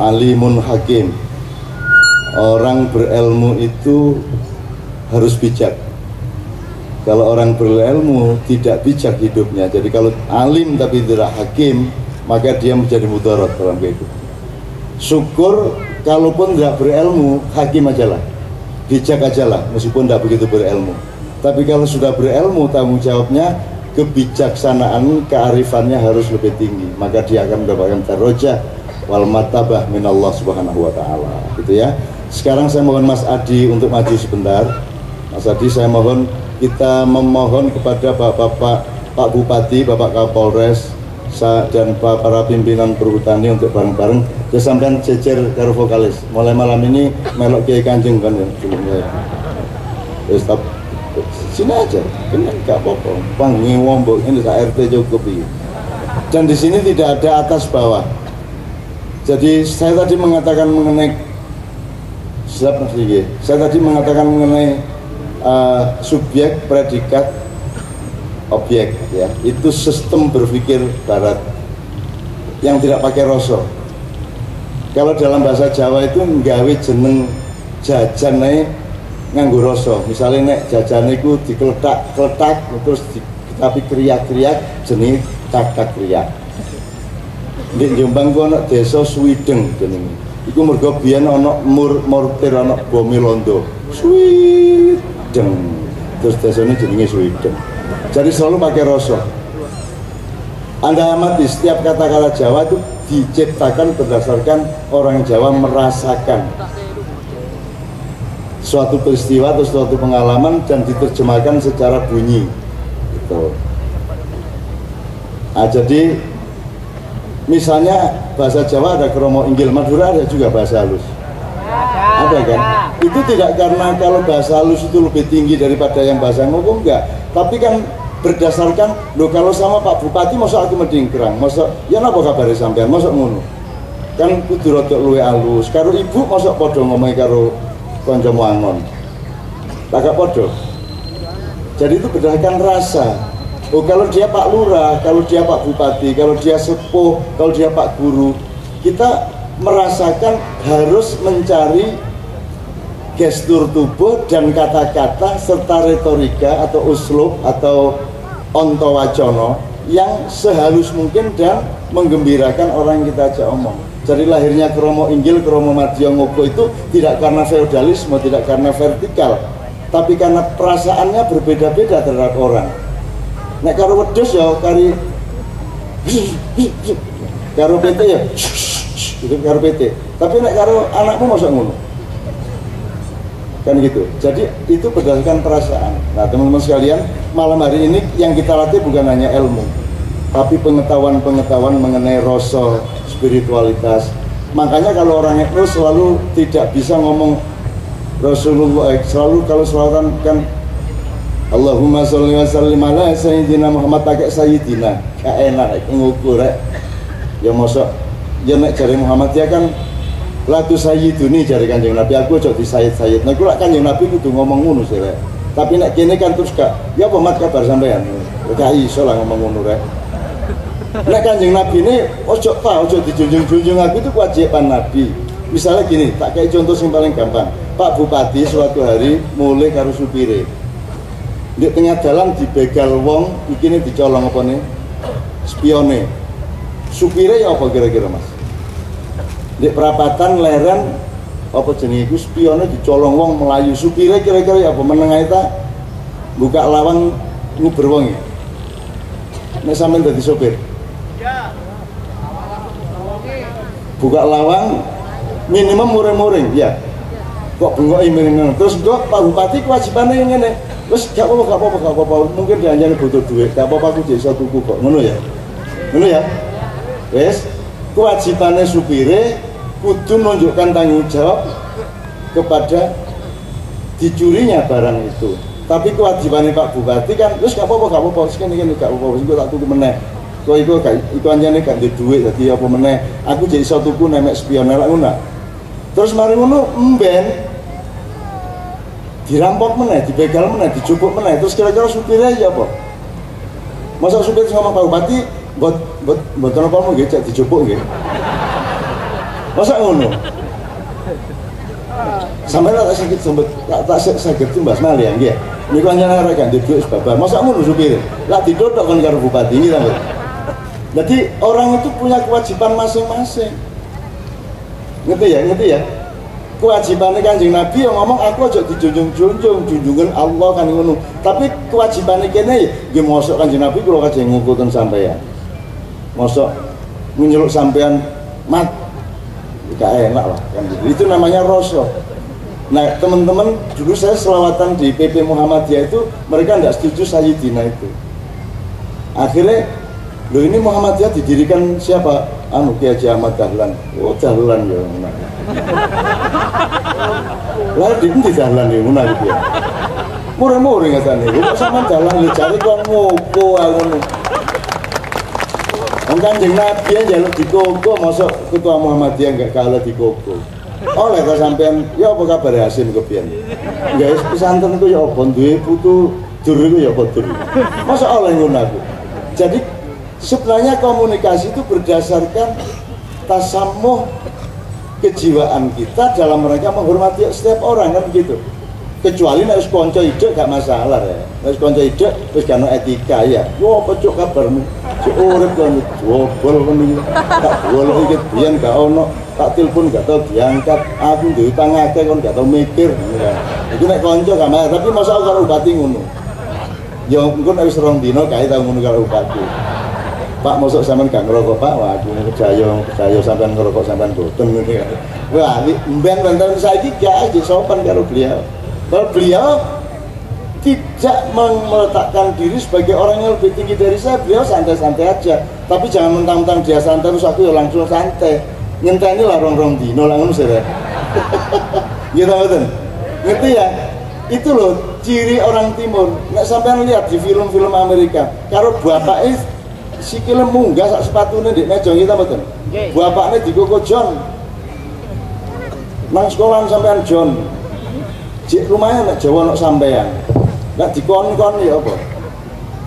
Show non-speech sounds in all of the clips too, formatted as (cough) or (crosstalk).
alimun hakim. Orang berilmu itu harus bijak. Kalau orang berilmu tidak bijak hidupnya. Jadi kalau alim tapi tidak hakim maka dia menjadi mudarat dalam kehidupan. Syukur kalaupun tidak berilmu hakim aja lah. Bijak aja lah meskipun tidak begitu berilmu. Tapi kalau sudah berilmu tanggung jawabnya kebijaksanaan kearifannya harus lebih tinggi. Maka dia akan mendapatkan darajah wal martabah minallah subhanahu wa ta'ala gitu ya. Sekarang saya mohon Mas Adi untuk maju sebentar. Mas Adi saya mohon kita memohon kepada Bapak-Bapak Pak Bupati, Bapak Kapolres dan para pimpinan perhutani untuk bareng-bareng. Ya sampai jejer karo vokalis. Mulai malam ini melok kiai kanjeng kan ya ya stop. Sini aja. Ini gak apa-apa. Panggung wombok. Ini RT cukup dan di sini tidak ada atas bawah jadi saya tadi mengatakan mengenai saya tadi mengatakan mengenai uh, subjek, predikat, objek ya. Itu sistem berpikir barat yang tidak pakai rosok. Kalau dalam bahasa Jawa itu nggawe jeneng jajan nih nganggo rasa. Misalnya nek jajan itu dikeletak-keletak terus di, tapi kriak-kriak jenis tak-tak kriak di Jombang ku ana desa Swideng jenenge. Iku mergo biyen ana mur mortir ana bomi londo. Swideng. Terus desane jenenge Swideng. Jadi selalu pakai rasa. Anda amati setiap kata-kata Jawa itu diciptakan berdasarkan orang Jawa merasakan suatu peristiwa atau suatu pengalaman dan diterjemahkan secara bunyi gitu. Nah, jadi misalnya bahasa Jawa ada kromo inggil Madura ada juga bahasa halus. Ada kan? Itu tidak karena kalau bahasa halus itu lebih tinggi daripada yang bahasa ngomong enggak. Tapi kan berdasarkan lo kalau sama Pak Bupati masa aku medingkrang masa ya apa kabar sampean? Masa ngono. Kan kudu rada luwe halus karo ibu masa podo ngomong karo kanca angon tak podo jadi itu berdasarkan rasa Oh kalau dia Pak Lurah, kalau dia Pak Bupati, kalau dia sepuh, kalau dia Pak Guru, kita merasakan harus mencari gestur tubuh dan kata-kata serta retorika atau uslub atau ontowacono yang sehalus mungkin dan menggembirakan orang yang kita ajak omong. Jadi lahirnya kromo inggil, kromo madya ngoko itu tidak karena feodalisme, tidak karena vertikal, tapi karena perasaannya berbeda-beda terhadap orang nek karo wedhus ya kari karo PT ya. Itu karo PT. Tapi nek karo anakmu masuk ngono? Kan gitu. Jadi itu berdasarkan perasaan. Nah teman-teman sekalian malam hari ini yang kita latih bukan hanya ilmu tapi pengetahuan-pengetahuan mengenai rasa spiritualitas. Makanya kalau orang itu selalu tidak bisa ngomong Rasulullah selalu kalau selawatan kan Allahumma sholli wa sallim ala sayyidina Muhammad pakai sayyidina. Gak enak ngukur rek. Ya mosok. Ya nek jari Muhammad ya kan latu sayyiduni jari kanjeng Nabi. Aku cok di sayyid sayyid nah kulak kanjeng Nabi kudu ngomong ngono sih rek. Tapi nek kene kan terus gak ya apa mat kabar sampean? Gak iso lah ngomong ngono rek. Nek kanjeng Nabi ini ojo ta ojo dijunjung-junjung aku itu kewajiban Nabi. Misalnya gini tak kayak contoh yang paling gampang. Pak Bupati suatu hari mulai karo supire di tengah jalan dibegal wong ini dicolong apa nih? Spione. Supire ya apa kira-kira mas? Di perapatan leren apa jenis itu spione dicolong wong melayu. Supire kira-kira ya apa? Menengah itu buka lawang nguber wong ya? Ini sampai dari sopir? Buka lawang minimum muring-muring ya kok bengok ini terus kok Pak Bupati kewajibannya yang ini Terus gak apa-apa, gak apa-apa, gak apa-apa. Mungkin dia hanya butuh duit, gak apa-apa aku jadi satu kuku kok. Ngono ya? Ngono ya? Wes, kewajibannya supire kudu menunjukkan tanggung jawab kepada dicurinya barang itu. Tapi kewajibannya Pak Bupati kan, terus gak apa-apa, gak apa-apa, sekian ini gak apa-apa, gue tak tuku meneh. Kau itu itu hanya nih gak duit, jadi apa meneh. Aku jadi satu kuku nemek spionel ngono. Terus mari ngono, mben, dirampok mana, dibegal mana, dicupuk mana, terus kira-kira supirnya ya apa? Masa supir sama Pak Bupati buat buat buat apa mau gitu, dicupuk gitu? masa ngono? Sampai tak sakit sempet tak tak sakit tuh mbak Mali ya ini kan jangan ada ganti duit sebab masa ngono supir? Lah didodok kan karo bupati ini jadi orang itu punya kewajiban masing-masing ngerti ya? Ngerti ya? Kewajibannya kanjeng Nabi yang ngomong aku aja dijunjung-junjung junjungan Allah kan ngono. Tapi kewajibannya kene ya mosok kanjeng Nabi kalau kajeng ngukutin sampeyan. Mosok menyeluk sampean mat. Gak enak lah kan? Itu namanya rosok nah teman-teman dulu saya selawatan di PP Muhammadiyah itu mereka tidak setuju Sayyidina itu. Akhirnya lo ini Muhammadiyah didirikan siapa? Anu Kiai Ahmad Dahlan oh Dahlan ya lah di Dahlan ya gitu ya murah-murah ngatane kok sama Dahlan ya cari kok ngopo ngono Wong Kanjeng Nabi yang jaluk di koko, masuk ketua Muhammadiyah enggak kalah di koko. Oleh kok sampean, ya apa kabar Hasim kepian? Guys, pesantren itu ya apa duwe putu dur itu ya apa dur. Masa oleh ngono aku. Jadi sebenarnya komunikasi itu berdasarkan tasamuh kejiwaan kita dalam mereka menghormati setiap orang kan begitu? Kecuali wis kanca hidup gak masalah ya. Wis kanca hidup wis gak etika ya. Yo apa cuk kabarmu? Si urip kan jobol kan iki. Tak boleh iki biyen gak ono. Tak telepon gak tau diangkat. Aku duwe utang akeh kon gak tau mikir. Itu nek kanca gak masalah. Tapi masa karo bupati ngono? Ya engko nek wis rong dino kae tau ngono karo bupati Pak masuk sampean gak ngerokok Pak, aku percaya percaya sampean ngerokok sampean boten ngene. Wah, mben wonten saiki gak aja sopan karo beliau. Kalau beliau tidak meletakkan diri sebagai orang yang lebih tinggi dari saya, beliau santai-santai aja. Tapi jangan mentang-mentang dia santai terus aku ya langsung santai. Ngenteni lah rong-rong dino lah ngono sih. (laughs) Gitu betul. Ngerti ya? Itu loh ciri orang timur. Nek sampean lihat di film-film Amerika, karo bapaknya sikile munggah sak sepatune ndek meja kita mboten. Bapakne dikoko John. Nang sekolah sampean John, Cik lumayan nak Jawa nak sampean. Nak dikon-kon ya apa?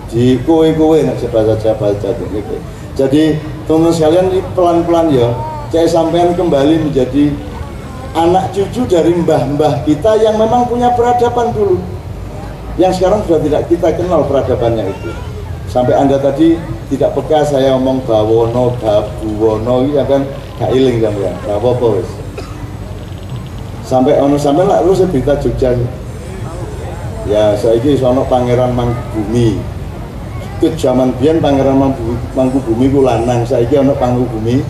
Di kowe-kowe nak bahasa bahasa gitu. Jadi teman sekalian ini pelan-pelan ya, saya sampean kembali menjadi anak cucu dari mbah-mbah kita yang memang punya peradaban dulu. Yang sekarang sudah tidak kita kenal peradabannya itu. Sampai anda tadi tidak peka saya ngomong bawono, babuwono, ya kan. Gak iling sampean. Gak apa-apa sampai ono sampai lah lu berita Jogja. Ya saya ini sono pangeran Mangkubumi ke zaman bian pangeran Mangkubumi ku lanang. Saya ini ono Mangkubumi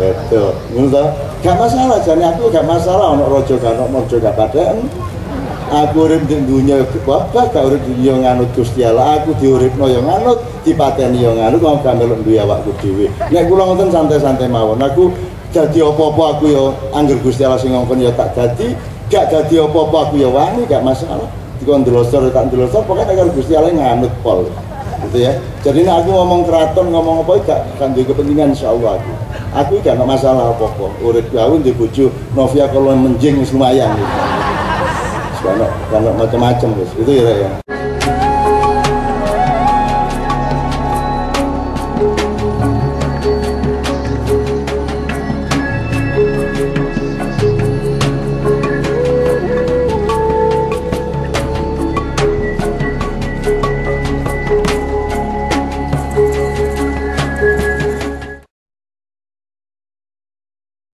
itu ngono gak masalah jadi aku gak masalah ono rojo gak ono mojo gak pada aku urip di dunia bapak gak urip di dunia nganut Gusti Allah. Aku diuripno yang nganut dipateni yang nganut mau gak melok duwe awakku dhewe. Nek kula ngoten santai-santai mawon. Aku jadi apa-apa aku ya angger Gusti Allah sing ngongkon ya tak jadi gak jadi apa-apa aku ya wani gak masalah. Dikon ndelosor tak ndelosor pokoknya kalau Gusti Allah nganut pol. Gitu ya. Jadi nek aku ngomong keraton ngomong apa gak kan duwe kepentingan insyaallah aku. Aku gak ada masalah apa-apa. Urip gawe di bojo Novia kalau menjing lumayan. gitu. Kalau macam-macam guys, itu ya ya.